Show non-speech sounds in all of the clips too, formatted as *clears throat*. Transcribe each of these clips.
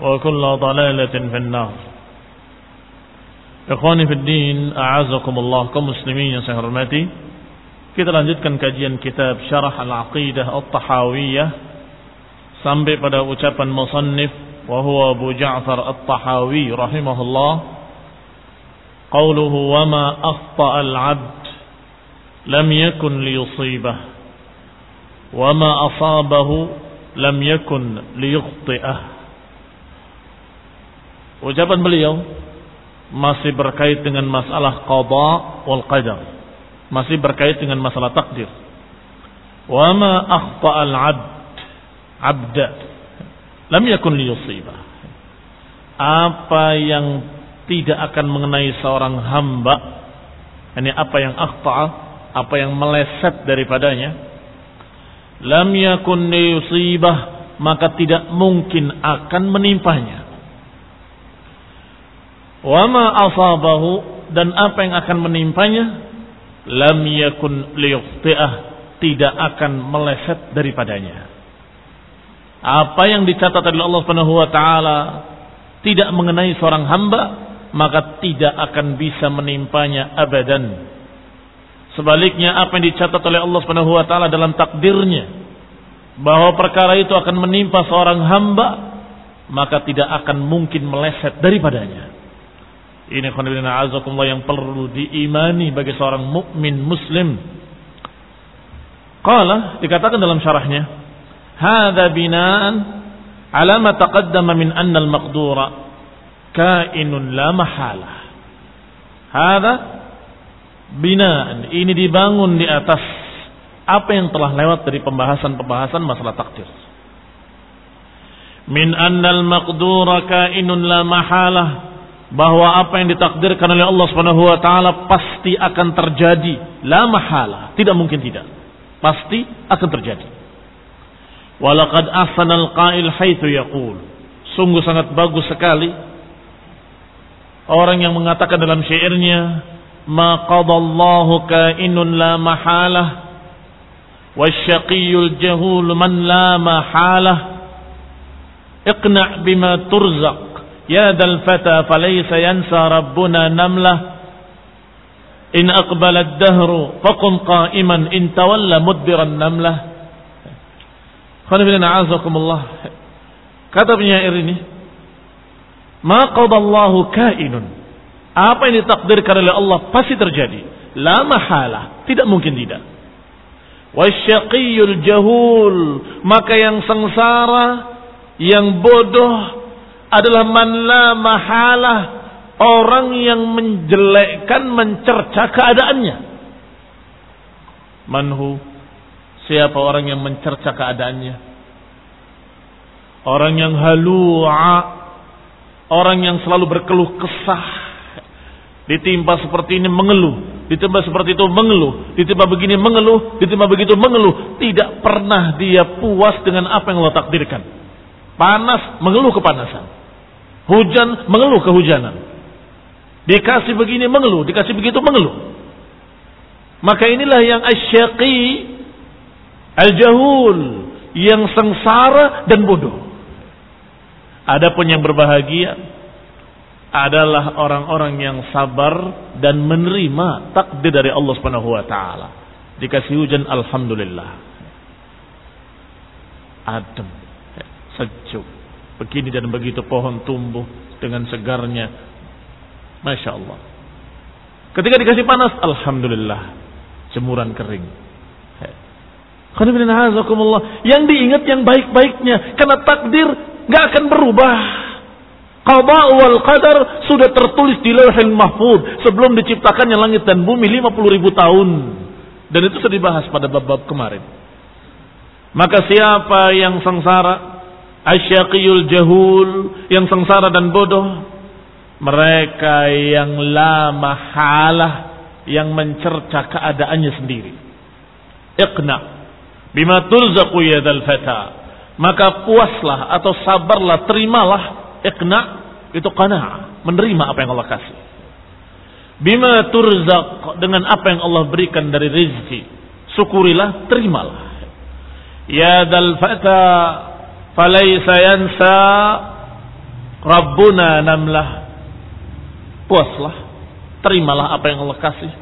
وكل ضلالة في النار Ikhwani fi din, a'azakumullah kaum muslimin yang saya hormati. Kita lanjutkan kajian kitab Syarah Al-Aqidah At-Tahawiyah sampai pada ucapan musannif wa huwa Abu Ja'far At-Tahawi rahimahullah. Qauluhu wa ma akhta'a al-'abd lam yakun liyusibah wa ma asabahu lam yakun liyukhti'ah. Ucapan beliau masih berkait dengan masalah qada wal qadar. Masih berkait dengan masalah takdir. Wa ma akhta al 'abd 'abda lam yakun liyusibah. Apa yang tidak akan mengenai seorang hamba, ini apa yang akhta, apa yang meleset daripadanya, lam yakun liyusibah, maka tidak mungkin akan menimpanya. Wama asabahu dan apa yang akan menimpanya lam yakun liyukhti'ah tidak akan meleset daripadanya. Apa yang dicatat oleh Allah Subhanahu wa taala tidak mengenai seorang hamba maka tidak akan bisa menimpanya abadan. Sebaliknya apa yang dicatat oleh Allah Subhanahu wa taala dalam takdirnya bahwa perkara itu akan menimpa seorang hamba maka tidak akan mungkin meleset daripadanya. Ini khonibina azakumullah yang perlu diimani bagi seorang mukmin muslim. Qala dikatakan dalam syarahnya, "Hadza binaan ala ma taqaddama min anna al-maqdura kainun la mahalah." Hadza binaan ini dibangun di atas apa yang telah lewat dari pembahasan-pembahasan masalah takdir. Min anna al-maqdura kainun la mahalah bahwa apa yang ditakdirkan oleh Allah Subhanahu wa taala pasti akan terjadi, la mahala, tidak mungkin tidak. Pasti akan terjadi. Walaqad ahsana al-qail haitsu yaqul. Sungguh sangat bagus sekali orang yang mengatakan dalam syairnya, "Ma qadallahu kainun la mahalah, wasyaqiyul jahul man la mahalah." Iqna' bima turzaq Ya dal fata falaysa yansa rabbuna namla in aqbala ad-dahru faqum qa'iman in tawalla mudbiran namlah. Khonibina a'azakumullah. Kata penyair ini, "Ma qadallahu kainun." Apa yang ditakdirkan oleh Allah pasti terjadi. La mahala, tidak mungkin tidak. Wasyaqiyul jahul, maka yang sengsara, yang bodoh, adalah man la mahalah orang yang menjelekkan, mencerca keadaannya. Manhu, siapa orang yang mencerca keadaannya? Orang yang halua, orang yang selalu berkeluh kesah, ditimpa seperti ini mengeluh, ditimpa seperti itu mengeluh, ditimpa begini mengeluh, ditimpa begitu mengeluh, tidak pernah dia puas dengan apa yang Allah takdirkan. Panas mengeluh kepanasan, hujan mengeluh kehujanan, Dikasih begini mengeluh, dikasih begitu mengeluh. Maka inilah yang asyaqi al-jahul, yang sengsara dan bodoh. Adapun yang berbahagia adalah orang-orang yang sabar dan menerima takdir dari Allah Subhanahu wa taala. Dikasih hujan alhamdulillah. Adem, sejuk. Begini dan begitu pohon tumbuh dengan segarnya Masya Allah. Ketika dikasih panas, Alhamdulillah. Jemuran kering. Yang diingat yang baik-baiknya. Karena takdir gak akan berubah. Qadha wal qadar sudah tertulis di lauhil mahfud. Sebelum diciptakannya langit dan bumi 50 ribu tahun. Dan itu sudah dibahas pada bab-bab kemarin. Maka siapa yang sengsara, asyaqiyul jahul, yang sengsara dan bodoh, mereka yang lama halah yang mencerca keadaannya sendiri. Iqna bima turzaqu yadal fata. Maka puaslah atau sabarlah, terimalah iqna itu qanaah, menerima apa yang Allah kasih. Bima turzaq dengan apa yang Allah berikan dari rezeki. Syukurilah, terimalah. Ya dal fata falaysa yansa Rabbuna namlah puaslah, terimalah apa yang Allah kasih.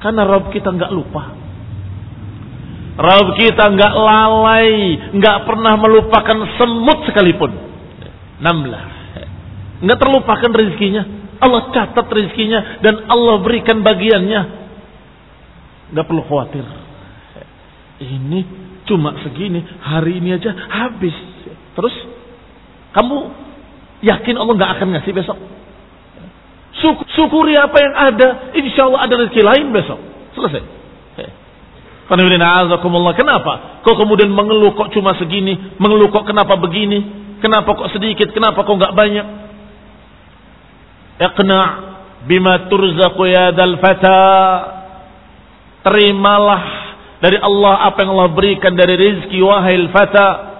Karena Rabb kita nggak lupa. Rabb kita nggak lalai, nggak pernah melupakan semut sekalipun. Namlah, nggak terlupakan rezekinya. Allah catat rezekinya dan Allah berikan bagiannya. Nggak perlu khawatir. Ini cuma segini, hari ini aja habis. Terus kamu yakin Allah nggak akan ngasih besok? Syukuri apa yang ada. Insya Allah ada rezeki lain besok. Selesai. Kenapa? Kok kemudian mengeluh kok cuma segini? Mengeluh kok kenapa begini? Kenapa kok sedikit? Kenapa kok nggak banyak? Iqna bima turzaqu yadal fata. Terimalah dari Allah apa yang Allah berikan dari rezeki wahai fata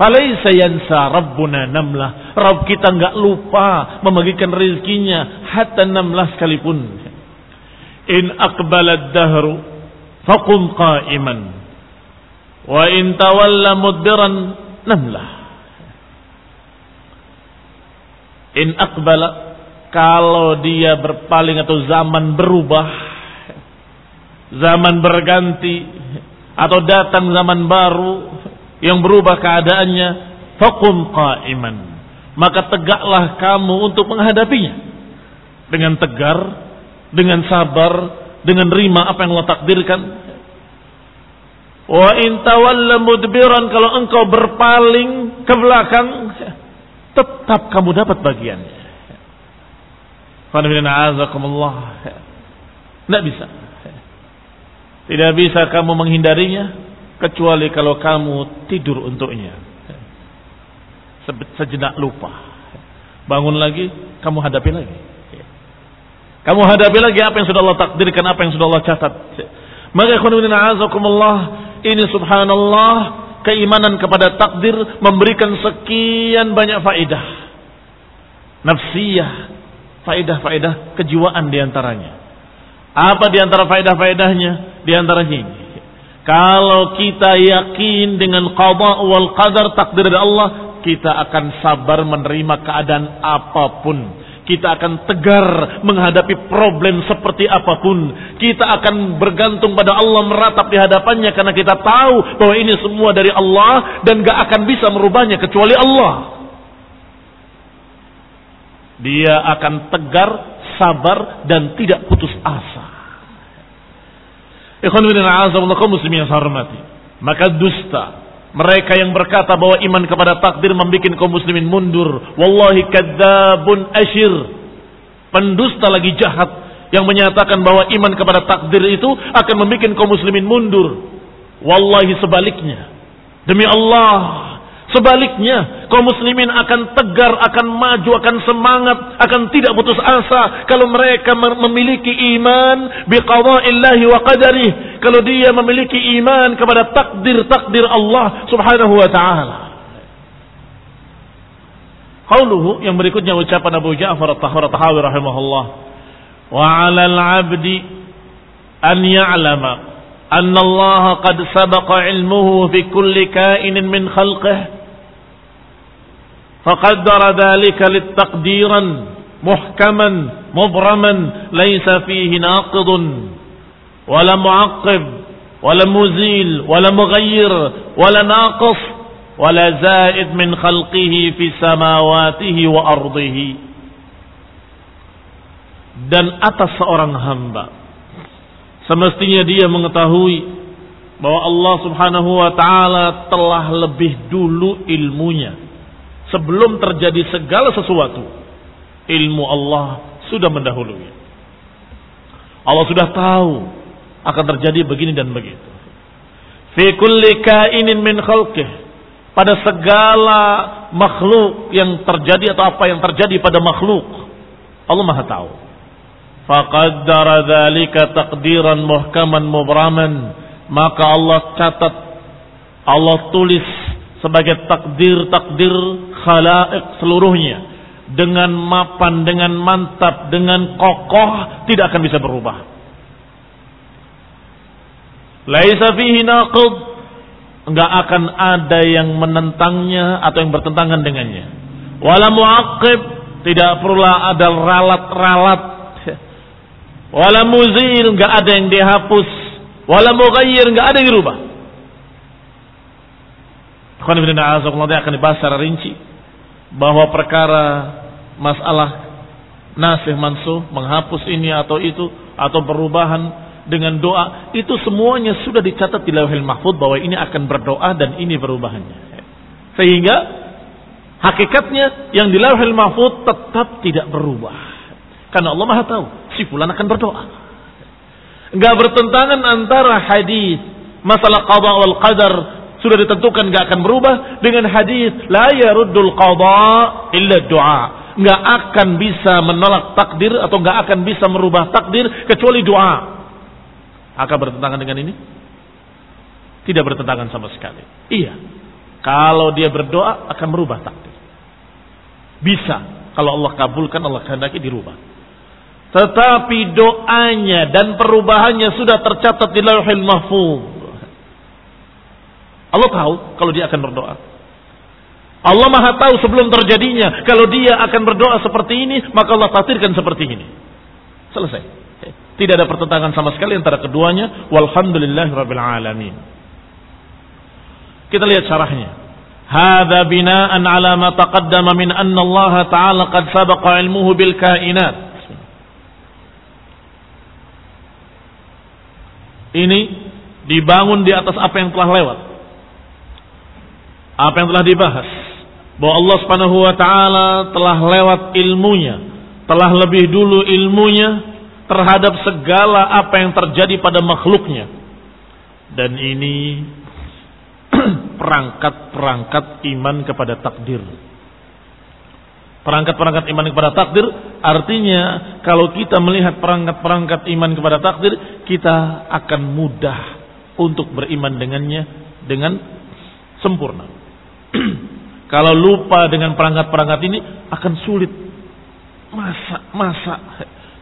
Falaisa yansa Rabbuna namlah. Rabb kita enggak lupa membagikan rezekinya hatta namlah sekalipun. In aqbalad dahru faqum qa'iman. Wa in tawalla mudbiran namlah. In aqbala kalau dia berpaling atau zaman berubah, zaman berganti atau datang zaman baru, yang berubah keadaannya, faqum qa'iman. Maka tegaklah kamu untuk menghadapinya. Dengan tegar, dengan sabar, dengan rima apa yang Allah takdirkan. Wa in tawalla mudbiran kalau engkau berpaling ke belakang, tetap kamu dapat bagiannya. Tidak bisa. Tidak bisa kamu menghindarinya kecuali kalau kamu tidur untuknya. Sejenak lupa. Bangun lagi, kamu hadapi lagi. Kamu hadapi lagi apa yang sudah Allah takdirkan, apa yang sudah Allah catat. Maka azakumullah, ini subhanallah, keimanan kepada takdir memberikan sekian banyak faedah. Nafsiyah, faedah-faedah kejiwaan di antaranya. Apa di antara faedah-faedahnya? Di antaranya ini. Kalau kita yakin dengan qada wal qadar takdir dari Allah, kita akan sabar menerima keadaan apa pun. Kita akan tegar menghadapi problem seperti apa pun. Kita akan bergantung pada Allah meratap di hadapannya karena kita tahu bahwa ini semua dari Allah dan gak akan bisa merubahnya kecuali Allah. Dia akan tegar, sabar dan tidak putus asa. Ikhwan bin yang hormati. Maka dusta Mereka yang berkata bahwa iman kepada takdir membuat kaum muslimin mundur. Wallahi kadzabun asyir. Pendusta lagi jahat yang menyatakan bahwa iman kepada takdir itu akan membuat kaum muslimin mundur. Wallahi sebaliknya. Demi Allah, Sebaliknya, kaum muslimin akan tegar, akan maju, akan semangat, akan tidak putus asa kalau mereka memiliki iman biqada'illahi wa qadari. Kalau dia memiliki iman kepada takdir-takdir Allah Subhanahu wa taala. Qauluhu yang berikutnya ucapan Abu Ja'far At-Tahawi rahimahullah. Wa 'alal 'abdi an ya'lama anna Allah qad sabaqa 'ilmuhu fi kulli ka'inin min khalqihi فقدر ذلك للتقديرا محكما مبرما ليس فيه ناقض ولا معقب ولا مزيل ولا مغير ولا ناقص ولا زائد من خلقه في سماواته وأرضه dan atas seorang hamba semestinya dia mengetahui bahwa Allah Subhanahu wa taala telah lebih dulu ilmunya sebelum terjadi segala sesuatu ilmu Allah sudah mendahului. Allah sudah tahu akan terjadi begini dan begitu. Fi kulli kainin min khalqih pada segala makhluk yang terjadi atau apa yang terjadi pada makhluk Allah Maha tahu. Faqaddara dzalika taqdiran muhkaman mubraman maka Allah catat Allah tulis sebagai takdir-takdir khalaik seluruhnya dengan mapan, dengan mantap, dengan kokoh tidak akan bisa berubah. Laisa fihi naqid enggak akan ada yang menentangnya atau yang bertentangan dengannya. Wala muaqib tidak perlu ada ralat-ralat. Wala muzil enggak ada yang dihapus. Wala mughayyir enggak ada yang dirubah. Akan dibahas secara rinci bahwa perkara masalah nasih mansuh menghapus ini atau itu atau perubahan dengan doa itu semuanya sudah dicatat di lauhil mahfud bahwa ini akan berdoa dan ini perubahannya. Sehingga hakikatnya yang di lauhil mahfud tetap tidak berubah. Karena Allah Maha tahu si fulan akan berdoa. Enggak bertentangan antara hadis masalah qada wal qadar sudah ditentukan nggak akan berubah dengan hadis la yaruddul qada illa doa nggak akan bisa menolak takdir atau nggak akan bisa merubah takdir kecuali doa akan bertentangan dengan ini? Tidak bertentangan sama sekali. Iya. Kalau dia berdoa akan merubah takdir. Bisa. Kalau Allah kabulkan Allah kehendaki dirubah. Tetapi doanya dan perubahannya sudah tercatat di lauhil mahfuz Allah tahu kalau dia akan berdoa. Allah maha tahu sebelum terjadinya. Kalau dia akan berdoa seperti ini, maka Allah takdirkan seperti ini. Selesai. Tidak ada pertentangan sama sekali antara keduanya. Walhamdulillahirabbil alamin. Kita lihat syarahnya. Hada bina'an ala ma taqaddama min anna Allah Ta'ala qad sabaqa ilmuhu bil kainat. Ini dibangun di atas apa yang telah lewat apa yang telah dibahas bahwa Allah Subhanahu wa taala telah lewat ilmunya, telah lebih dulu ilmunya terhadap segala apa yang terjadi pada makhluknya. Dan ini *clears throat* perangkat-perangkat iman kepada takdir. Perangkat-perangkat iman kepada takdir artinya kalau kita melihat perangkat-perangkat iman kepada takdir, kita akan mudah untuk beriman dengannya dengan sempurna. *clears throat* Kalau lupa dengan perangkat-perangkat ini akan sulit. Masa, masa.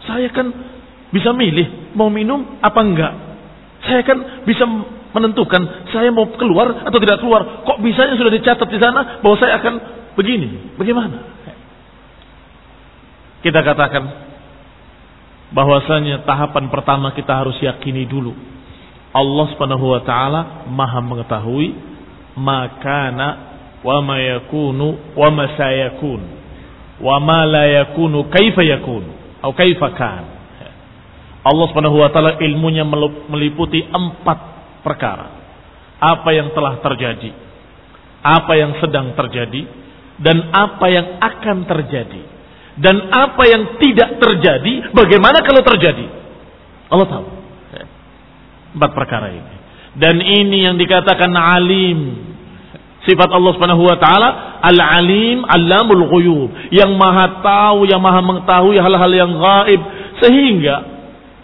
Saya kan bisa milih mau minum apa enggak. Saya kan bisa menentukan saya mau keluar atau tidak keluar. Kok bisanya sudah dicatat di sana bahwa saya akan begini. Bagaimana? Kita katakan bahwasanya tahapan pertama kita harus yakini dulu. Allah Subhanahu wa taala Maha mengetahui makana wa ma yakunu wa ma sayakun wa ma la yakunu kaifa yakun atau kaifa kan Allah Subhanahu wa taala ilmunya meliputi empat perkara. Apa yang telah terjadi apa yang sedang terjadi dan apa yang akan terjadi. Dan apa yang tidak terjadi bagaimana kalau terjadi? Allah tahu. Empat perkara ini. Dan ini yang dikatakan alim sifat Allah Subhanahu wa taala al-alim allamul ghuyub. Yang maha tahu yang maha mengetahui hal-hal yang gaib. Sehingga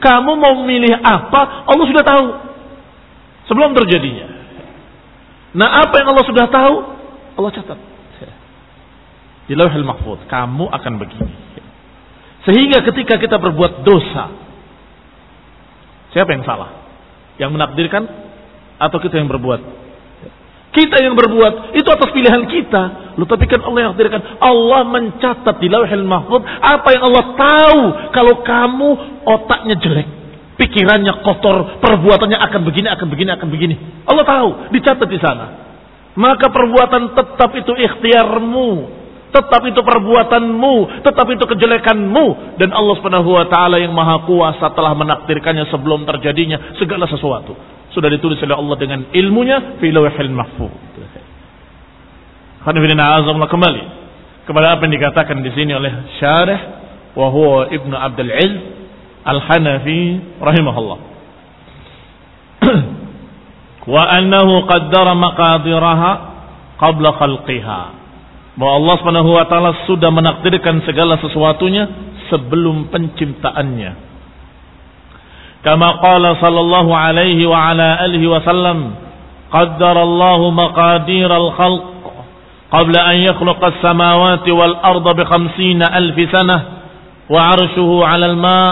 kamu mau memilih apa Allah sudah tahu. Sebelum terjadinya. Nah apa yang Allah sudah tahu Allah catat. Di lauhil mahfud kamu akan begini. Sehingga ketika kita berbuat dosa siapa yang salah? Yang menakdirkan atau kita yang berbuat kita yang berbuat itu atas pilihan kita. Loh, tapi kan Allah yang takdirkan. Allah mencatat di lauhil mahfud apa yang Allah tahu kalau kamu otaknya jelek pikirannya kotor perbuatannya akan begini akan begini akan begini. Allah tahu dicatat di sana. Maka perbuatan tetap itu ikhtiarmu tetap itu perbuatanmu, tetap itu kejelekanmu. Dan Allah Subhanahu wa taala yang maha kuasa telah menakdirkannya sebelum terjadinya segala sesuatu. Sudah ditulis oleh Allah dengan ilmunya fi lawhil mahfuz. Kembali kepada apa yang dikatakan di sini oleh syarih wa huwa Ibnu Abdul Izz Al-Hanafi rahimahullah. *clears throat* wa annahu qaddara maqadiraha qabla khalqiha bahwa Allah Subhanahu wa taala sudah menakdirkan segala sesuatunya sebelum penciptaannya. Kama qala sallallahu alaihi wa ala alihi wasallam, qaddara Allah maqadir al-khalq qabla an yakhluqa as-samawati wal arda bi 50 alf sanah wa 'arshuhu 'ala al-ma'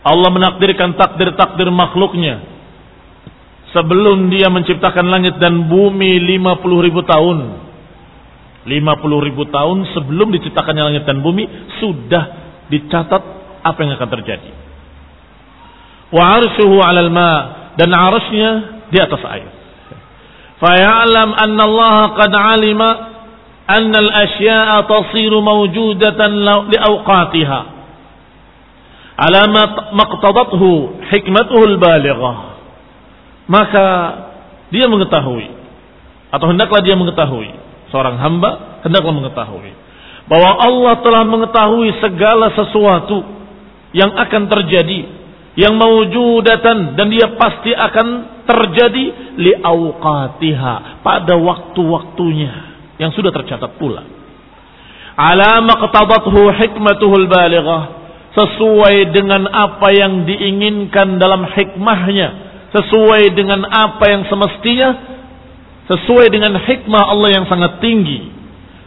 Allah menakdirkan takdir-takdir makhluknya sebelum dia menciptakan langit dan bumi 50 ribu tahun 50 ribu tahun sebelum diciptakannya langit dan bumi sudah dicatat apa yang akan terjadi. Wa arshuhu 'alal ma dan arasnya di atas air. Faya'lam anna Allah qad 'alima anna al-asya'a tasiru mawjudatan li awqatiha. Ala ma maqtadathu hikmatuhu al-balighah. Maka dia mengetahui atau hendaklah dia mengetahui seorang hamba hendaklah mengetahui bahwa Allah telah mengetahui segala sesuatu yang akan terjadi yang mewujudatan dan dia pasti akan terjadi li awqatiha pada waktu-waktunya yang sudah tercatat pula. Ala maqtadathu hikmatuhul balighah sesuai dengan apa yang diinginkan dalam hikmahnya, sesuai dengan apa yang semestinya sesuai dengan hikmah Allah yang sangat tinggi.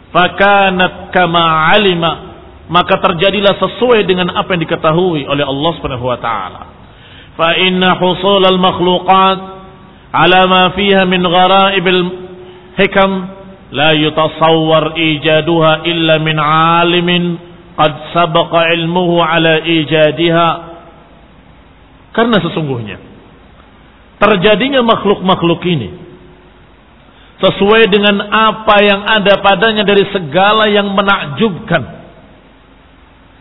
Fakanat kama alima maka terjadilah sesuai dengan apa yang diketahui oleh Allah Subhanahu wa taala. Fa inna husul al makhluqat ala ma fiha min gharaib al hikam la yutasawwar ijaduha illa min alimin qad sabaqa ilmuhu ala ijadiha karena sesungguhnya terjadinya makhluk-makhluk ini sesuai dengan apa yang ada padanya dari segala yang menakjubkan.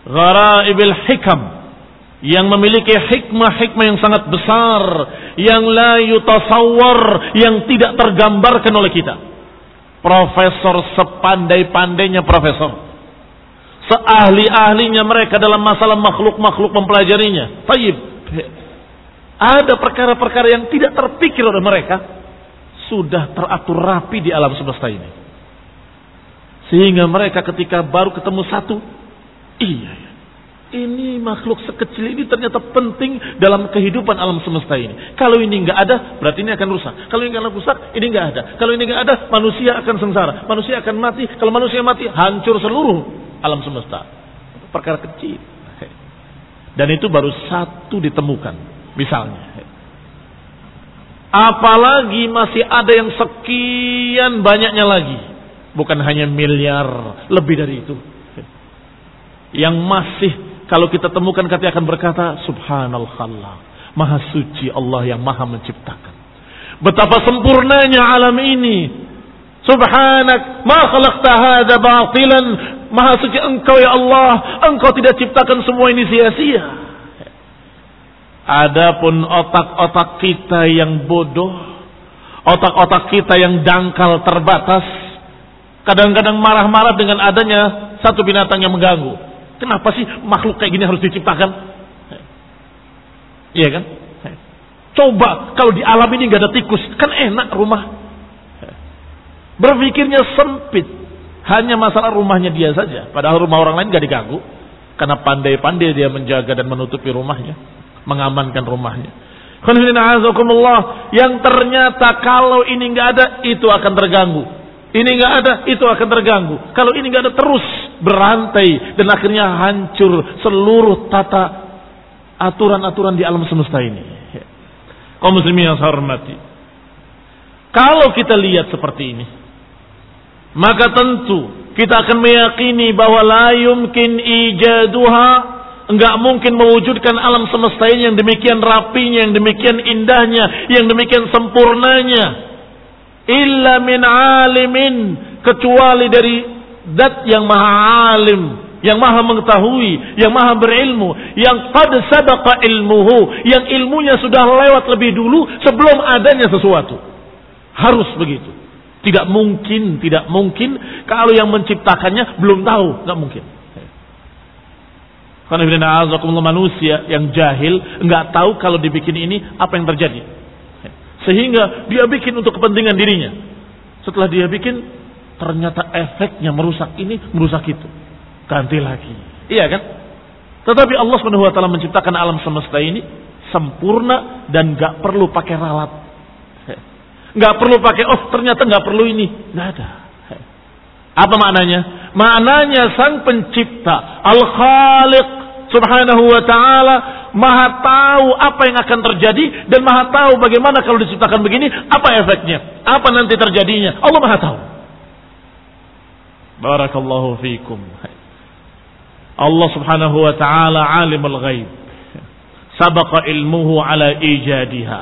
Ghara'ibil hikam yang memiliki hikmah-hikmah yang sangat besar yang la yutasawwar yang tidak tergambarkan oleh kita. Profesor sepandai-pandainya profesor. Seahli-ahlinya mereka dalam masalah makhluk-makhluk mempelajarinya. Taib. Ada perkara-perkara yang tidak terpikir oleh mereka sudah teratur rapi di alam semesta ini. Sehingga mereka ketika baru ketemu satu, iya, ya, ini makhluk sekecil ini ternyata penting dalam kehidupan alam semesta ini. Kalau ini nggak ada, berarti ini akan rusak. Kalau ini nggak rusak, ini nggak ada. Kalau ini nggak ada, manusia akan sengsara. Manusia akan mati. Kalau manusia mati, hancur seluruh alam semesta. Perkara kecil. Dan itu baru satu ditemukan. Misalnya. Apalagi masih ada yang sekian banyaknya lagi. Bukan hanya miliar, lebih dari itu. Yang masih kalau kita temukan kata akan berkata subhanallah. Maha suci Allah yang maha menciptakan. Betapa sempurnanya alam ini. Subhanak ma khalaqta hadza batilan. Maha suci engkau ya Allah, engkau tidak ciptakan semua ini sia-sia. Adapun otak-otak kita yang bodoh, Otak-otak kita yang dangkal terbatas. Kadang-kadang marah-marah dengan adanya satu binatang yang mengganggu. Kenapa sih makhluk kayak gini harus diciptakan? Iya kan? Coba kalau di alam ini nggak ada tikus, kan enak rumah. Berpikirnya sempit. Hanya masalah rumahnya dia saja. Padahal rumah orang lain nggak diganggu. Karena pandai-pandai dia menjaga dan menutupi rumahnya. Mengamankan rumahnya. Yang ternyata kalau ini nggak ada, itu akan terganggu. Ini nggak ada, itu akan terganggu. Kalau ini nggak ada terus berantai dan akhirnya hancur seluruh tata aturan-aturan di alam semesta ini. Kaum muslimin yang saya hormati. Kalau kita lihat seperti ini, maka tentu kita akan meyakini bahwa la yumkin ijaduha enggak mungkin mewujudkan alam semesta ini yang demikian rapinya, yang demikian indahnya, yang demikian sempurnanya. Illa min alimin kecuali dari zat yang maha alim, yang maha mengetahui, yang maha berilmu, yang qad sabaqa ilmuhu, yang ilmunya sudah lewat lebih dulu sebelum adanya sesuatu. Harus begitu. Tidak mungkin, tidak mungkin kalau yang menciptakannya belum tahu, nggak mungkin. Karena manusia yang jahil nggak tahu kalau dibikin ini apa yang terjadi. Sehingga dia bikin untuk kepentingan dirinya. Setelah dia bikin, ternyata efeknya merusak ini, merusak itu ganti lagi. Iya kan? Tetapi Allah Subhanahu wa taala menciptakan alam semesta ini sempurna dan gak perlu pakai ralat. Gak perlu pakai oh ternyata gak perlu ini. Gak ada. Apa maknanya? Maknanya sang pencipta Al-Khaliq Subhanahu wa taala Maha tahu apa yang akan terjadi dan Maha tahu bagaimana kalau diciptakan begini apa efeknya, apa nanti terjadinya. Allah Maha tahu. Barakallahu fiikum. Allah subhanahu wa ta'ala alimul ghaib. Sabaqa ilmuhu ala ijadiha.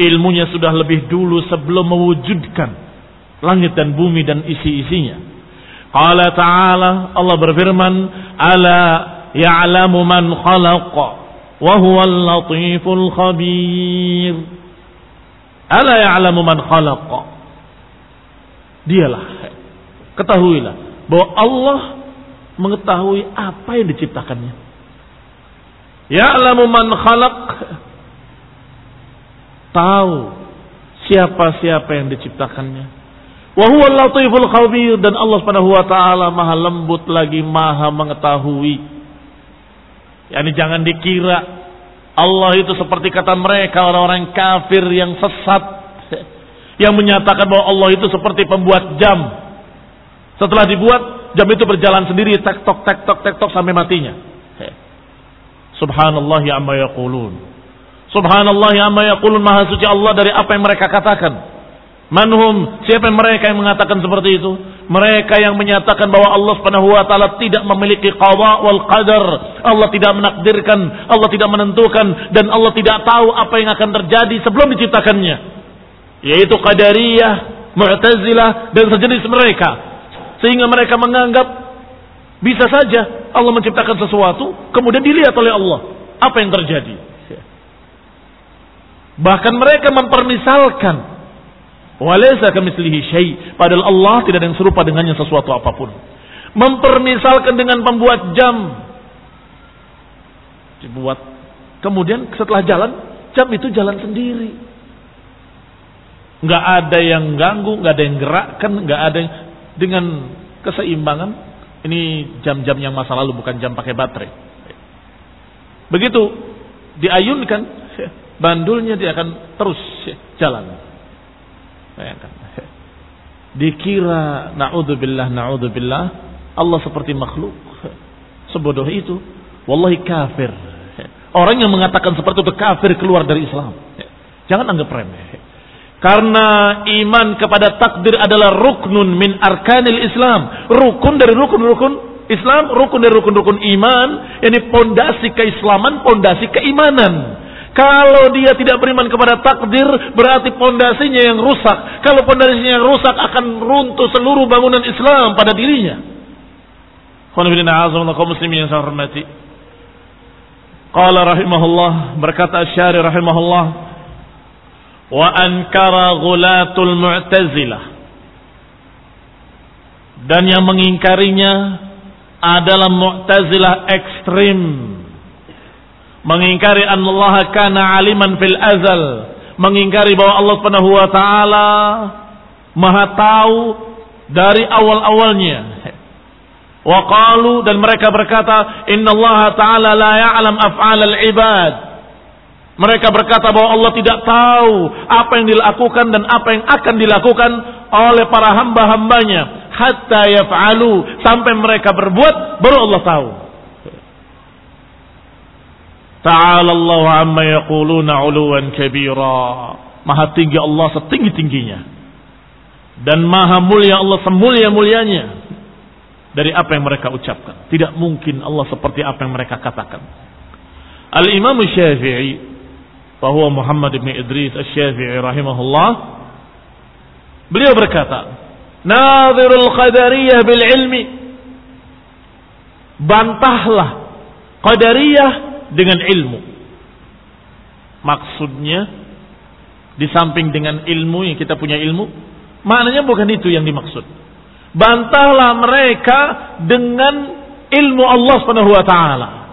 Ilmunya sudah lebih dulu sebelum mewujudkan langit dan bumi dan isi-isinya. Qala ta'ala Allah berfirman, "Ala ya'lamu man khalaqa wa huwal latiful khabir." Ala ya'lamu man khalaqa. Dialah ketahuilah bahwa Allah mengetahui apa yang diciptakannya. Ya'lamu man khalaq tahu siapa-siapa yang diciptakannya. Wa huwa latiful dan Allah Subhanahu wa taala Maha lembut lagi Maha mengetahui. Yani jangan dikira Allah itu seperti kata mereka orang-orang kafir yang sesat *laughs* yang menyatakan bahwa Allah itu seperti pembuat jam. Setelah dibuat Jam itu berjalan sendiri tek tok tek tok tek tok sampai matinya. Subhanallah ya amma yaqulun. Subhanallah ya amma yaqulun maha suci Allah dari apa yang mereka katakan. Manhum, siapa yang mereka yang mengatakan seperti itu? Mereka yang menyatakan bahwa Allah Subhanahu wa taala tidak memiliki qada wal qadar. Allah tidak menakdirkan, Allah tidak menentukan dan Allah tidak tahu apa yang akan terjadi sebelum diciptakannya. Yaitu qadariyah, mu'tazilah dan sejenis mereka sehingga mereka menganggap bisa saja Allah menciptakan sesuatu, kemudian dilihat oleh Allah. Apa yang terjadi? Bahkan mereka mempermisalkan walaysa kamitslihi syai padahal Allah tidak ada yang serupa dengannya sesuatu apa pun. Mempermisalkan dengan pembuat jam dibuat kemudian setelah jalan jam itu jalan sendiri. Nggak ada yang ganggu, nggak ada yang gerakkan, nggak ada yang dengan keseimbangan ini jam-jam yang masa lalu bukan jam pakai baterai. Begitu diayunkan *laughs* bandulnya dia akan terus jalan. Bayangkan. *laughs* Dikira naudzubillah naudzubillah Allah seperti makhluk. *laughs* Sebodoh itu. Wallahi kafir. Orang yang mengatakan seperti itu kafir keluar dari Islam. Jangan anggap remeh. Karena iman kepada takdir adalah ruknun min arkanil Islam. Rukun dari rukun-rukun Islam, rukun dari rukun-rukun iman. Ini pondasi keislaman, pondasi keimanan. Kalau dia tidak beriman kepada takdir, berarti pondasinya yang rusak. Kalau pondasinya yang rusak, akan runtuh seluruh bangunan Islam pada dirinya. yang saya hormati. Qala rahimahullah, berkata Asyari rahimahullah, wa ankara ghulatul mu'tazilah. Dan yang mengingkarinya adalah mu'tazilah ekstrim. Mengingkari Allah kana aliman fil azal. Mengingkari bahwa Allah Subhanahu wa taala maha tahu dari awal-awalnya. Wa qalu dan mereka berkata inna Allah taala la ya'lam af'al al-ibad mereka berkata bahwa Allah tidak tahu apa yang dilakukan dan apa yang akan dilakukan oleh para hamba-hambanya hatta yaf'alu sampai mereka berbuat baru Allah tahu. Ta'ala Allah amma yaquluna 'uluwan kabira. Maha tinggi Allah setinggi-tingginya. Dan maha mulia Allah semulia-mulianya dari apa yang mereka ucapkan. Tidak mungkin Allah seperti apa yang mereka katakan. Al-Imam Syafi'i bahwa Muhammad bin Idris Asy-Syafi'i rahimahullah. Beliau berkata Nadhirul qadariyah bil ilmi. Bantahlah qadariyah dengan ilmu. Maksudnya di samping dengan ilmu yang kita punya ilmu maknanya bukan itu yang dimaksud. Bantahlah mereka dengan ilmu Allah Subhanahu wa taala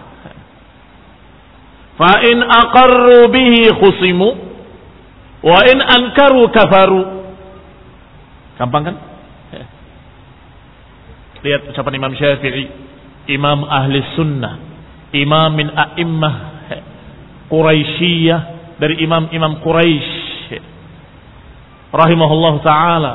Fa in aqarru bihi khusimu wa in ankaru kafaru. Gampang kan? *laughs* Lihat ucapan Imam Syafi'i, Imam ahli sunnah, Imam min a'immah Quraisyiyah dari imam-imam Quraisy rahimahullah taala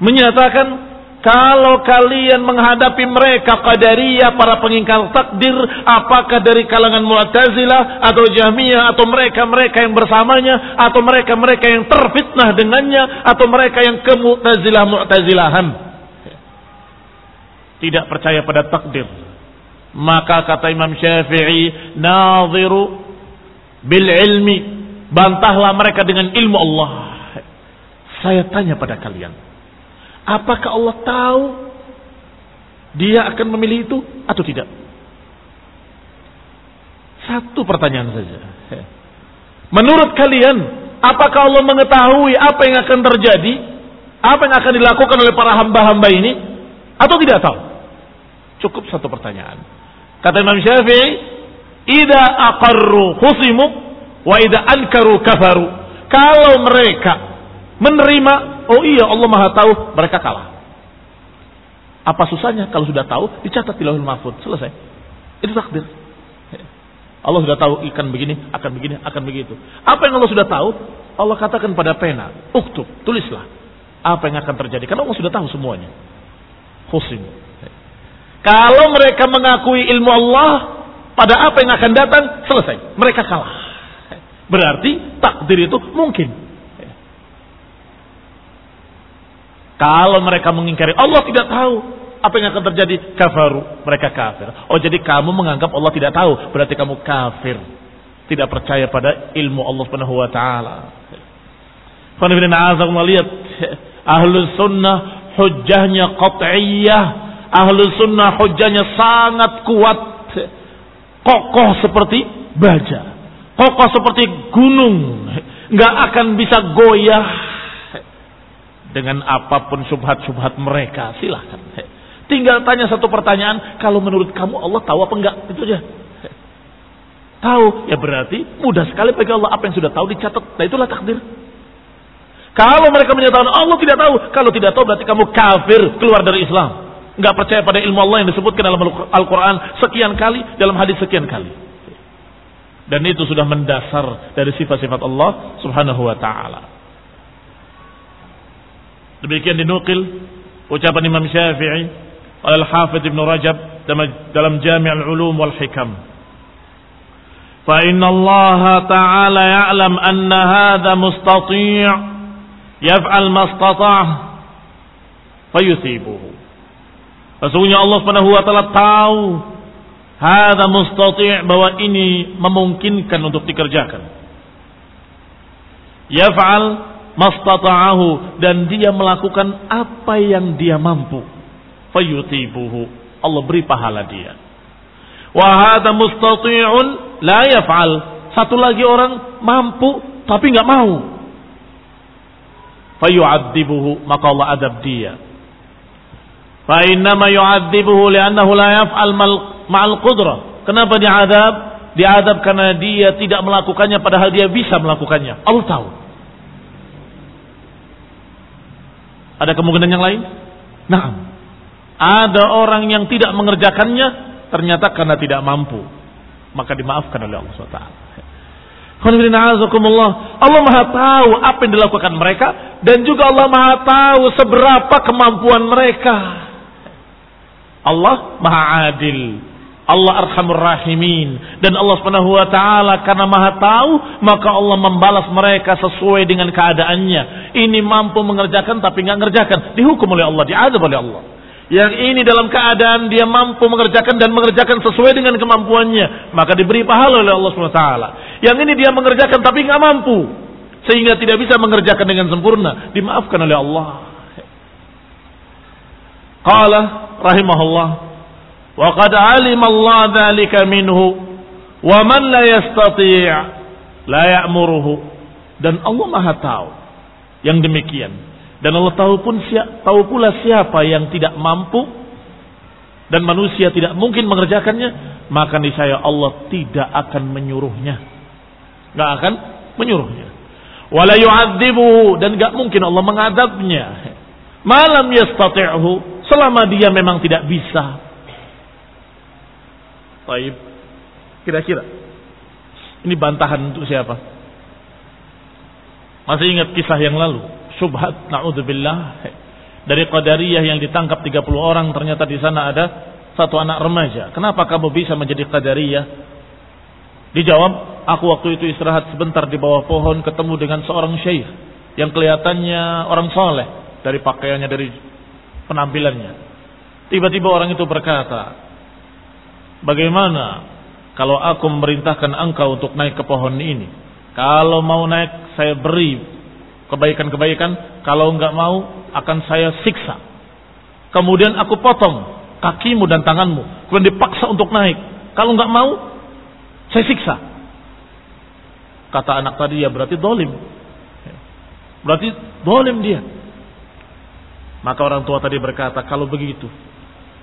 menyatakan kalau kalian menghadapi mereka qadariyah para pengingkar takdir apakah dari kalangan Mu'tazilah atau Jahmiyah atau mereka-mereka yang bersamanya atau mereka-mereka yang terfitnah dengannya atau mereka yang ke Mu'tazilah Mu'tazilahan? Tidak percaya pada takdir. Maka kata Imam Syafi'i nadhiru bil ilmi. Bantahlah mereka dengan ilmu Allah. Saya tanya pada kalian Apakah Allah tahu dia akan memilih itu atau tidak? Satu pertanyaan saja. Menurut kalian, apakah Allah mengetahui apa yang akan terjadi? Apa yang akan dilakukan oleh para hamba-hamba ini? Atau tidak tahu? Cukup satu pertanyaan. Kata Imam Syafi'i, Ida aqarru khusimu wa ida ankaru kafaru. Kalau mereka menerima Oh iya Allah maha tahu, mereka kalah. Apa susahnya kalau sudah tahu dicatat di lauhul mahfud, selesai. Itu takdir. Allah sudah tahu ikan begini, akan begini, akan begitu. Apa yang Allah sudah tahu, Allah katakan pada pena, uktub, tulislah. Apa yang akan terjadi, karena Allah sudah tahu semuanya. Khusim. Kalau mereka mengakui ilmu Allah, pada apa yang akan datang, selesai. Mereka kalah. Berarti takdir itu mungkin. Kalau mereka mengingkari Allah tidak tahu apa yang akan terjadi kafaru mereka kafir. Oh jadi kamu menganggap Allah tidak tahu berarti kamu kafir. Tidak percaya pada ilmu Allah Subhanahu wa taala. lihat ahlu sunnah hujahnya qat'iyah. Ahlu sunnah hujahnya sangat kuat. Kokoh seperti baja. Kokoh seperti gunung. Nggak akan bisa goyah dengan apa pun subhat-subhat mereka. Silahkan. Tinggal tanya satu pertanyaan. Kalau menurut kamu Allah tahu apa enggak? Itu aja. Tahu. Ya berarti mudah sekali bagi Allah apa yang sudah tahu dicatat. Nah itulah takdir. Kalau mereka menyatakan Allah tidak tahu. Kalau tidak tahu berarti kamu kafir keluar dari Islam. Enggak percaya pada ilmu Allah yang disebutkan dalam Al-Quran sekian kali. Dalam hadis sekian kali. Dan itu sudah mendasar dari sifat-sifat Allah subhanahu wa ta'ala. Demikian dinukil ucapan Imam Syafi'i oleh Al-Hafidh Ibn Rajab dalam Jami' al-Ulum wal Hikam. Allah Ta'ala ya'lam anna hadha mustati' yaf'al ma istata'ah fayusibuhu. Sesungguhnya Allah Subhanahu wa taala tahu mustati' bahwa ini memungkinkan untuk dikerjakan. Yaf'al mastata'ahu dan dia melakukan apa yang dia mampu. Fayutibuhu. Allah beri pahala dia. Wa hadha mustati'un la yaf'al. Satu lagi orang mampu tapi nggak mau. Fayu'adzibuhu maka Allah adab dia. Fa innama yu'adzibuhu li'annahu la yaf'al ma'al qudrah. Kenapa diadab? Diadab karena dia tidak melakukannya padahal dia bisa melakukannya. Allah tahu ada kemungkinan yang lain? Nah ada orang yang tidak mengerjakannya ternyata karena tidak mampu. Maka dimaafkan oleh Allah SWT Allah maha tahu apa yang dilakukan mereka dan juga Allah maha tahu seberapa kemampuan mereka. Allah maha adil. Allah arhamur rahimin dan Allah Subhanahu wa taala karena Maha tahu maka Allah membalas mereka sesuai dengan keadaannya. Ini mampu mengerjakan tapi nggak ngerjakan, dihukum oleh Allah, diadab oleh Allah. Yang ini dalam keadaan dia mampu mengerjakan dan mengerjakan sesuai dengan kemampuannya, maka diberi pahala oleh Allah Subhanahu wa taala. Yang ini dia mengerjakan tapi nggak mampu sehingga tidak bisa mengerjakan dengan sempurna, dimaafkan oleh Allah. Qala rahimahullah alim Allah dzalika minhu wa man la yastati' la ya'muruhu dan Allah Maha tahu yang demikian dan Allah tahu pun tahu pula siapa yang tidak mampu dan manusia tidak mungkin mengerjakannya maka niscaya Allah tidak akan menyuruhnya nggak akan menyuruhnya. Wala yu'adzibuhu dan nggak mungkin Allah mengadabnya. Malam yastati'hu selama dia memang tidak bisa. Baik. Kira-kira ini bantahan untuk siapa? Masih ingat kisah yang lalu? Subhat naudzubillah dari Qadariyah yang ditangkap 30 orang ternyata di sana ada satu anak remaja. Kenapa kamu bisa menjadi Qadariyah? Dijawab, Aku waktu itu istirahat sebentar di bawah pohon ketemu dengan seorang syekh yang kelihatannya orang soleh dari pakaiannya dari penampilannya. Tiba-tiba orang itu berkata, bagaimana kalau aku memerintahkan engkau untuk naik ke pohon ini? Kalau mau naik saya beri kebaikan-kebaikan, kalau enggak mau akan saya siksa. Kemudian aku potong kakimu dan tanganmu, kemudian dipaksa untuk naik. Kalau enggak mau, saya siksa. Kata anak tadi ya berarti dolim. Berarti dolim dia. Maka orang tua tadi berkata, kalau begitu,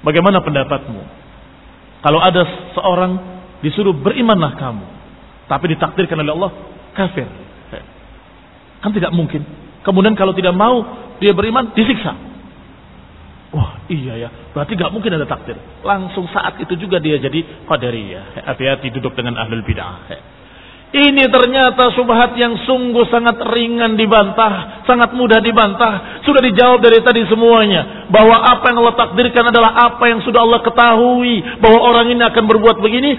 bagaimana pendapatmu? Kalau ada seorang disuruh berimanlah kamu, tapi ditakdirkan oleh Allah kafir. Kan tidak mungkin. Kemudian kalau tidak mau dia beriman, disiksa. Wah iya ya, berarti gak mungkin ada takdir. Langsung saat itu juga dia jadi qadariyah. Hati-hati duduk dengan ahlul bid'ah. Ini ternyata subhat yang sungguh sangat ringan dibantah, sangat mudah dibantah. Sudah dijawab dari tadi semuanya. Bahwa apa yang Allah takdirkan adalah apa yang sudah Allah ketahui. Bahwa orang ini akan berbuat begini,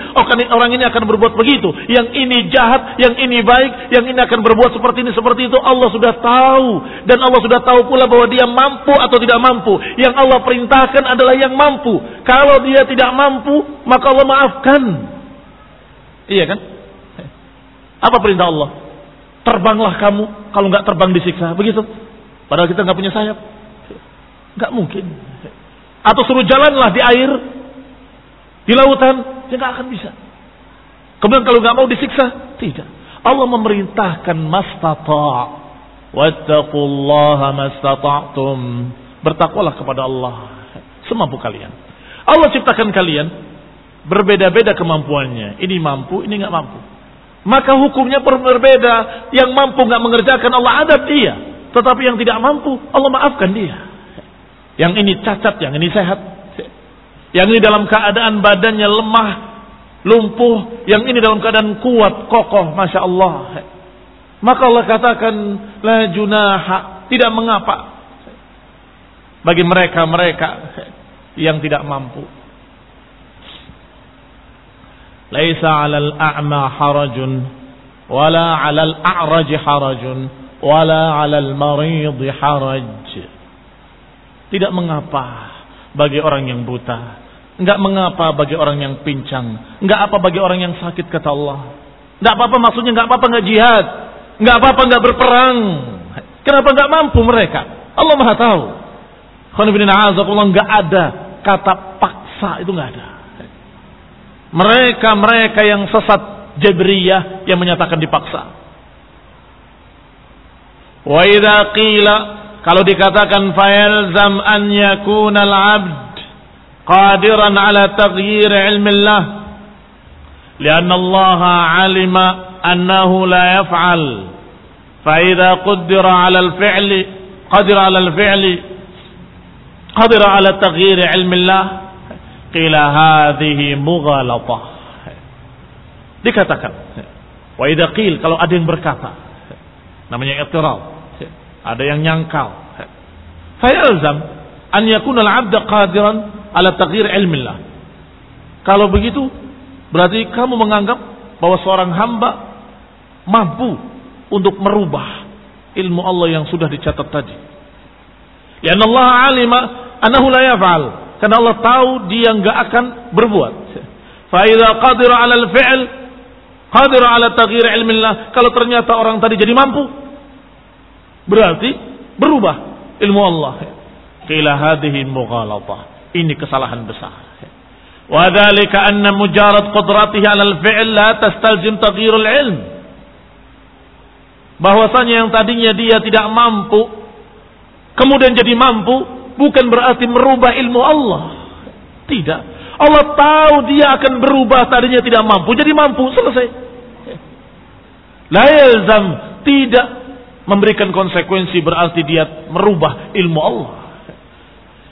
orang ini akan berbuat begitu. Yang ini jahat, yang ini baik, yang ini akan berbuat seperti ini, seperti itu. Allah sudah tahu. Dan Allah sudah tahu pula bahwa dia mampu atau tidak mampu. Yang Allah perintahkan adalah yang mampu. Kalau dia tidak mampu, maka Allah maafkan. Iya kan? Apa perintah Allah? Terbanglah kamu, kalau nggak terbang disiksa. Begitu. Padahal kita nggak punya sayap. Nggak mungkin. Atau suruh jalanlah di air, di lautan, ya nggak akan bisa. Kemudian kalau nggak mau disiksa, tidak. Allah memerintahkan mastata' wattaqullaha mastata'tum. Bertakwalah kepada Allah semampu kalian. Allah ciptakan kalian berbeda-beda kemampuannya. Ini mampu, ini nggak mampu maka hukumnya berbeda. Yang mampu nggak mengerjakan Allah adab dia, tetapi yang tidak mampu Allah maafkan dia. Yang ini cacat, yang ini sehat. Yang ini dalam keadaan badannya lemah, lumpuh, yang ini dalam keadaan kuat, kokoh, masya Allah. Maka Allah katakan la junaha, tidak mengapa bagi mereka-mereka yang tidak mampu. ليس على الأعمى حرج ولا على الأعرج حرج ولا على المريض حرج Tidak mengapa bagi orang yang buta, enggak mengapa bagi orang yang pincang, enggak apa bagi orang yang sakit kata Allah. Enggak apa-apa maksudnya enggak apa-apa enggak jihad, enggak apa-apa enggak berperang. Kenapa enggak mampu mereka? Allah Maha tahu. Khonibin azakullah enggak ada kata paksa itu enggak ada mereka-mereka yang sesat Jabriyah yang menyatakan dipaksa. Wa idza qila kalau dikatakan fayalzam an yakuna al-'abd qadiran ala taghyir ilmi Allah لأن الله علم أنه لا يفعل فإذا قدر على الفعل قدر على الفعل قدر على تغيير علم الله qila hadhihi mughalatah. Dikatakan. Wa idza qil kalau ada yang berkata. Namanya i'tirad. Ada yang nyangkal. Fayalzam an yakuna al-'abd qadiran ala taghyir ilmillah. Kalau begitu berarti kamu menganggap bahwa seorang hamba mampu untuk merubah ilmu Allah yang sudah dicatat tadi. Ya Allah alima anahu la yaf'al. Karena Allah tahu dia enggak akan berbuat. Fa idza qadira 'ala al-fi'l qadira 'ala taghyir ilmillah. Kalau ternyata orang tadi jadi mampu, Berarti berubah ilmu Allah. Qila hadhihi mughalatah. Ini kesalahan besar. Wa dzalika anna mujarad qudratihi 'ala al-fi'l la tastalzim taghyirul ilm. Bahwasanya yang tadinya dia tidak mampu kemudian jadi mampu bukan berarti merubah ilmu Allah. Tidak. Allah tahu dia akan berubah tadinya tidak mampu jadi mampu selesai. La yalzam tidak memberikan konsekuensi berarti dia merubah ilmu Allah.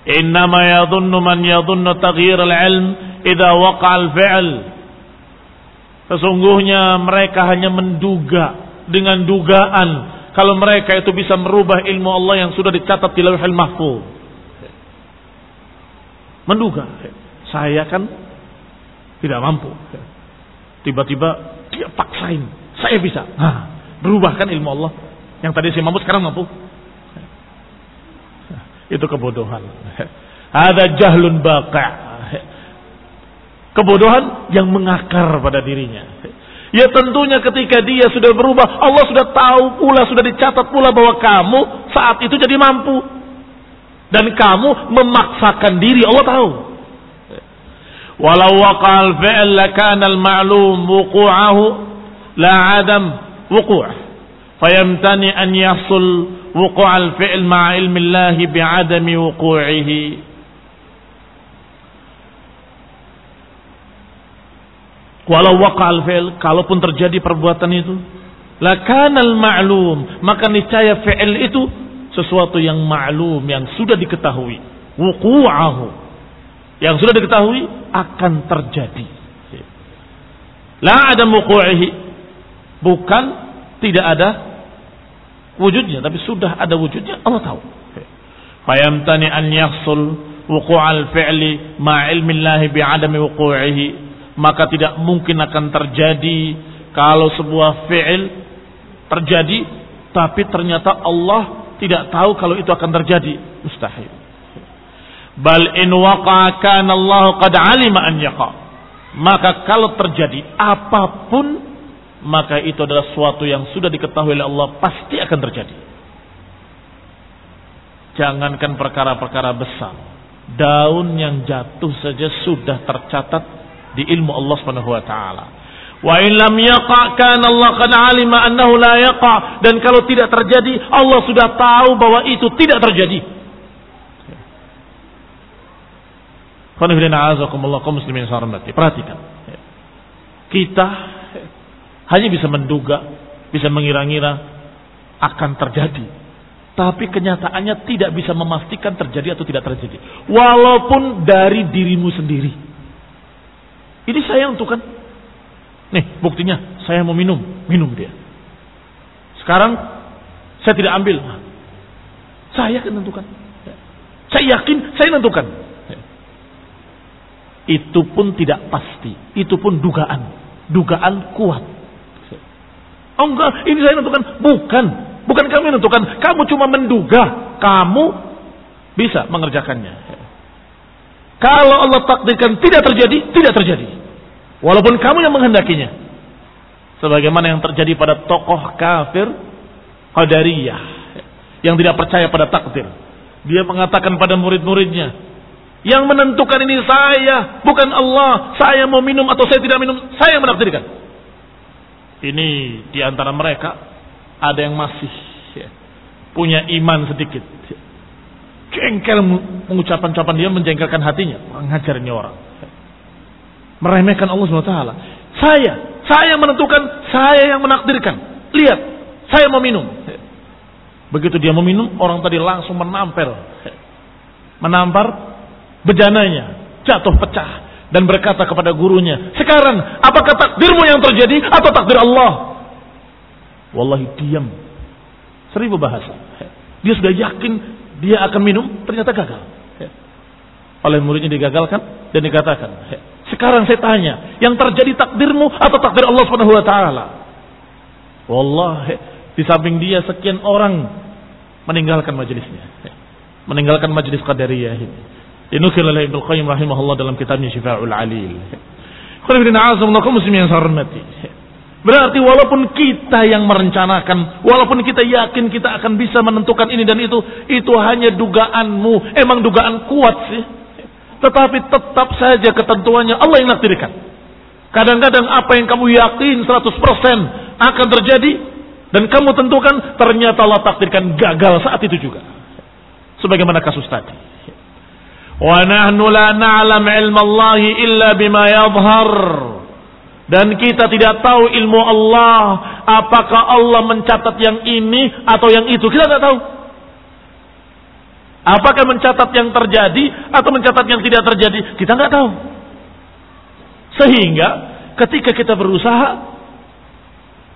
Innama yadhunnu man yadhunnu taghyir al-ilm idza waqa al-fi'l. Sesungguhnya mereka hanya menduga dengan dugaan kalau mereka itu bisa merubah ilmu Allah yang sudah dicatat di Lauhul Mahfuz. Menduga, saya kan tidak mampu. Tiba-tiba dia paksain, saya bisa. Nah, berubahkan ilmu Allah yang tadi si mampu sekarang mampu. Itu kebodohan. Ada jahlun baqa. Kebodohan yang mengakar pada dirinya. Ya tentunya ketika dia sudah berubah, Allah sudah tahu pula, sudah dicatat pula bahwa kamu saat itu jadi mampu. Dan kamu memaksakan diri, Allah tahu. Walau waqal fi'l lakana al-ma'lum wuqu'ahu la adam wuqu'ah fayamtani an yahsul wuqu'al fi'l ma'a ilmi Allah bi'adami wuqu'ihi walau waqa'al fi'l kalaupun terjadi perbuatan itu lakanal ma'lum maka niscaya fi'il itu sesuatu yang ma'lum yang sudah diketahui. Wuqu'ahu. Yang sudah diketahui akan terjadi. La ada wuqu'ihi bukan tidak ada wujudnya tapi sudah ada wujudnya Allah tahu. Fayamtani an yahsul wuqu'al fi'li ma Allah bi'adami wuqu'ihi maka tidak mungkin akan terjadi kalau sebuah fi'il terjadi tapi ternyata Allah tidak tahu kalau itu akan terjadi mustahil bal in waqa'a kana Allah qad alima an yaqa maka kalau terjadi apa pun maka itu adalah suatu yang sudah diketahui oleh Allah pasti akan terjadi. Jangankan perkara-perkara besar, daun yang jatuh saja sudah tercatat di ilmu Allah Subhanahu wa taala. Wa in lam yaqa kana Allah qad alima annahu la yaqa dan kalau tidak terjadi Allah sudah tahu bahwa itu tidak terjadi. Perhatikan. Kita hanya bisa menduga, bisa mengira-ngira akan terjadi. Tapi kenyataannya tidak bisa memastikan terjadi atau tidak terjadi. Walaupun dari dirimu sendiri. Ini saya untukkan. Nih buktinya saya mau minum. Minum dia. Sekarang saya tidak ambil. Saya akan tentukan. Saya yakin saya tentukan. Itu pun tidak pasti. Itu pun dugaan. Dugaan kuat. Oh enggak, ini saya menentukan. Bukan. Bukan kami menentukan. Kamu cuma menduga. Kamu bisa mengerjakannya. Kalau Allah takdirkan tidak terjadi, tidak terjadi. Walaupun kamu yang menghendakinya. Sebagaimana yang terjadi pada tokoh kafir Qadariyah. Yang tidak percaya pada takdir. Dia mengatakan pada murid-muridnya. Yang menentukan ini saya, bukan Allah. Saya mau minum atau saya tidak minum, saya yang menakdirkan. Ini di antara mereka ada yang masih ya, punya iman sedikit. Jengkel mengucapkan-ucapan dia menjengkelkan hatinya. Mengajar ini orang. Meremehkan Allah SWT. Saya, saya menentukan, saya yang menakdirkan. Lihat, saya mau minum. Begitu dia meminum, orang tadi langsung menampar. Menampar bejananya, jatuh pecah dan berkata kepada gurunya, "Sekarang apakah takdirmu yang terjadi atau takdir Allah?" Wallahi diam. Seribu bahasa. Dia sudah yakin dia akan minum, ternyata gagal. Oleh muridnya digagalkan dan dikatakan, "Sekarang saya tanya, yang terjadi takdirmu atau takdir Allah Subhanahu wa taala?" Wallahi, di samping dia sekian orang meninggalkan majelisnya. Meninggalkan majelis Qadariyah ini. Dinukil oleh Ibnu Qayyim rahimahullah dalam kitabnya Syifa'ul Alil. yang hormati. Berarti walaupun kita yang merencanakan, walaupun kita yakin kita akan bisa menentukan ini dan itu, itu hanya dugaanmu. Emang dugaan kuat sih. Tetapi tetap saja ketentuannya Allah yang nakdirkan. Kadang-kadang apa yang kamu yakin 100% akan terjadi dan kamu tentukan ternyata Allah takdirkan gagal saat itu juga. Sebagaimana kasus tadi. Wa nahnu la na'lam illa bima. Dan kita tidak tahu ilmu Allah. Apakah Allah mencatat yang ini atau yang itu. Kita tidak tahu. Apakah mencatat yang terjadi atau mencatat yang tidak terjadi. Kita nggak tahu. Sehingga ketika kita berusaha.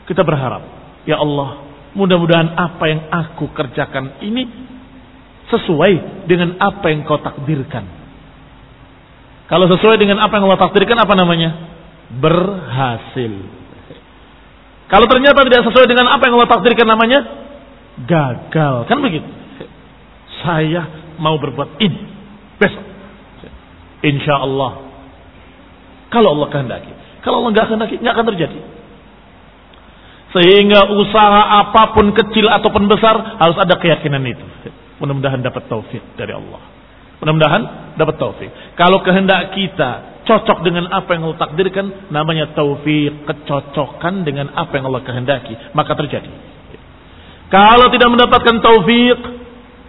Kita berharap. Ya Allah. Mudah-mudahan apa yang aku kerjakan ini sesuai dengan apa yang kau takdirkan. Kalau sesuai dengan apa yang Allah takdirkan apa namanya? Berhasil. Kalau ternyata tidak sesuai dengan apa yang Allah takdirkan namanya gagal. Kan begitu. Saya mau berbuat ini besok. Insya Allah. Kalau Allah kehendaki. Kalau Allah nggak kehendaki, nggak akan terjadi. Sehingga usaha apa pun kecil ataupun besar harus ada keyakinan itu. Mudah-mudahan dapat taufik dari Allah. Mudah-mudahan dapat taufik. Kalau kehendak kita cocok dengan apa yang Allah takdirkan, namanya taufik, kecocokan dengan apa yang Allah kehendaki, maka terjadi. Kalau tidak mendapatkan taufik,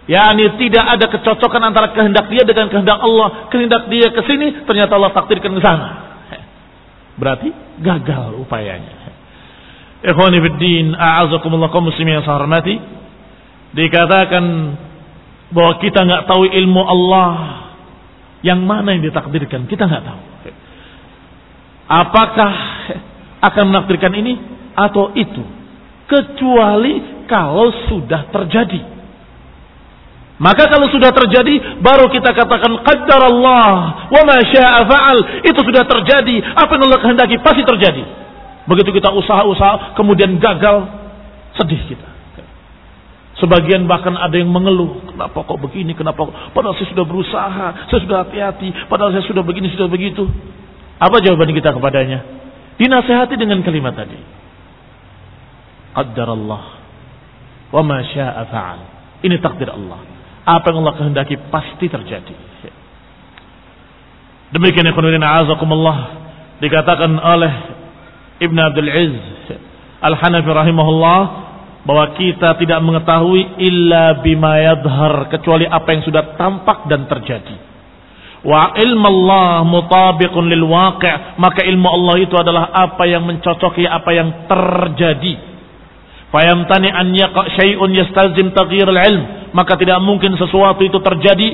yakni tidak ada kecocokan antara kehendak dia dengan kehendak Allah, kehendak dia ke sini, ternyata Allah takdirkan ke sana. Berarti gagal upayanya. Ikhwani fiddin, a'azakumullah kaum muslimin yang saya hormati. Dikatakan bahwa kita nggak tahu ilmu Allah yang mana yang ditakdirkan kita nggak tahu apakah akan menakdirkan ini atau itu kecuali kalau sudah terjadi maka kalau sudah terjadi baru kita katakan qaddar Allah wa ma itu sudah terjadi apa yang Allah kehendaki pasti terjadi begitu kita usaha-usaha kemudian gagal sedih kita Sebagian bahkan ada yang mengeluh, kenapa kok begini, kenapa kok? Padahal saya sudah berusaha, saya sudah hati-hati, padahal saya sudah begini, sudah begitu. Apa jawaban kita kepadanya? Dinasehati dengan kalimat tadi. Qaddar Allah. Wa ma. Ini takdir Allah. Apa yang Allah kehendaki pasti terjadi. Demikian yang azakumullah dikatakan oleh Ibn Abdul Aziz Al-Hanafi rahimahullah bahwa kita tidak mengetahui illa bima yadhar kecuali apa yang sudah tampak dan terjadi. Wa ilmu Allah mutabiqun lil waqi' maka ilmu Allah itu adalah apa yang mencocoki apa yang terjadi. Fayamtani an yaqa syai'un yastalzim taghyir al-ilm maka tidak mungkin sesuatu itu terjadi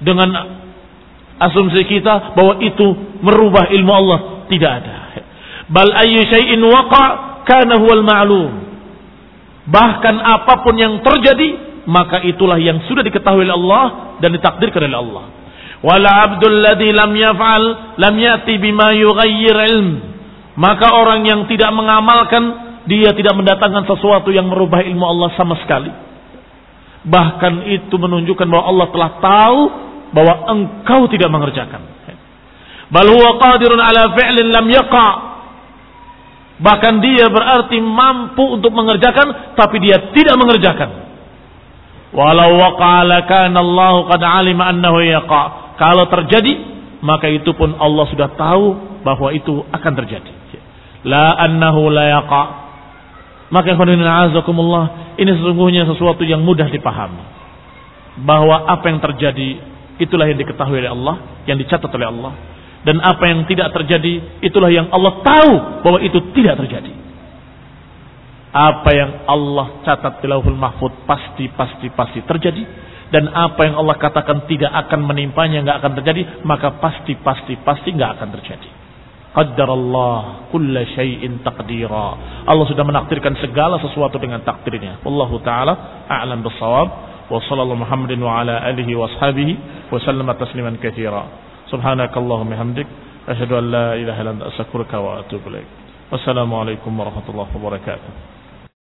dengan asumsi kita bahwa itu merubah ilmu Allah tidak ada. Bal ayyu syai'in waqa kana huwal ma'lum Bahkan apa pun yang terjadi, maka itulah yang sudah diketahui oleh Allah dan ditakdirkan oleh Allah. Wala abdul ladzi lam yaf'al lam yati bima yughayyir ilm. Maka orang yang tidak mengamalkan, dia tidak mendatangkan sesuatu yang merubah ilmu Allah sama sekali. Bahkan itu menunjukkan bahwa Allah telah tahu bahwa engkau tidak mengerjakan. Bal ala fi'lin lam yaqa' Bahkan dia berarti mampu untuk mengerjakan tapi dia tidak mengerjakan. Walau waqala kana Allah qad alima annahu yaqa. Kalau terjadi maka itu pun Allah sudah tahu bahwa itu akan terjadi. La annahu la yaqa. Maka azakumullah ini sesungguhnya sesuatu yang mudah dipahami. Bahwa apa yang terjadi itulah yang diketahui oleh Allah, yang dicatat oleh Allah. Dan apa yang tidak terjadi itulah yang Allah tahu bahwa itu tidak terjadi. Apa yang Allah catat di lauhul mahfud pasti pasti pasti terjadi dan apa yang Allah katakan tidak akan menimpanya nggak akan terjadi maka pasti pasti pasti nggak akan terjadi qaddarallah kulla syai'in taqdira. Allah sudah menakdirkan segala sesuatu dengan takdirnya. Wallahu taala a'lam bissawab. Wa sallallahu muhammadin wa ala alihi wa ashabihi wa sallama tasliman katsira subhanakallahumma hamdik asyhadu an la ilaha illa anta wa atubu ilaik wassalamu alaikum warahmatullahi wabarakatuh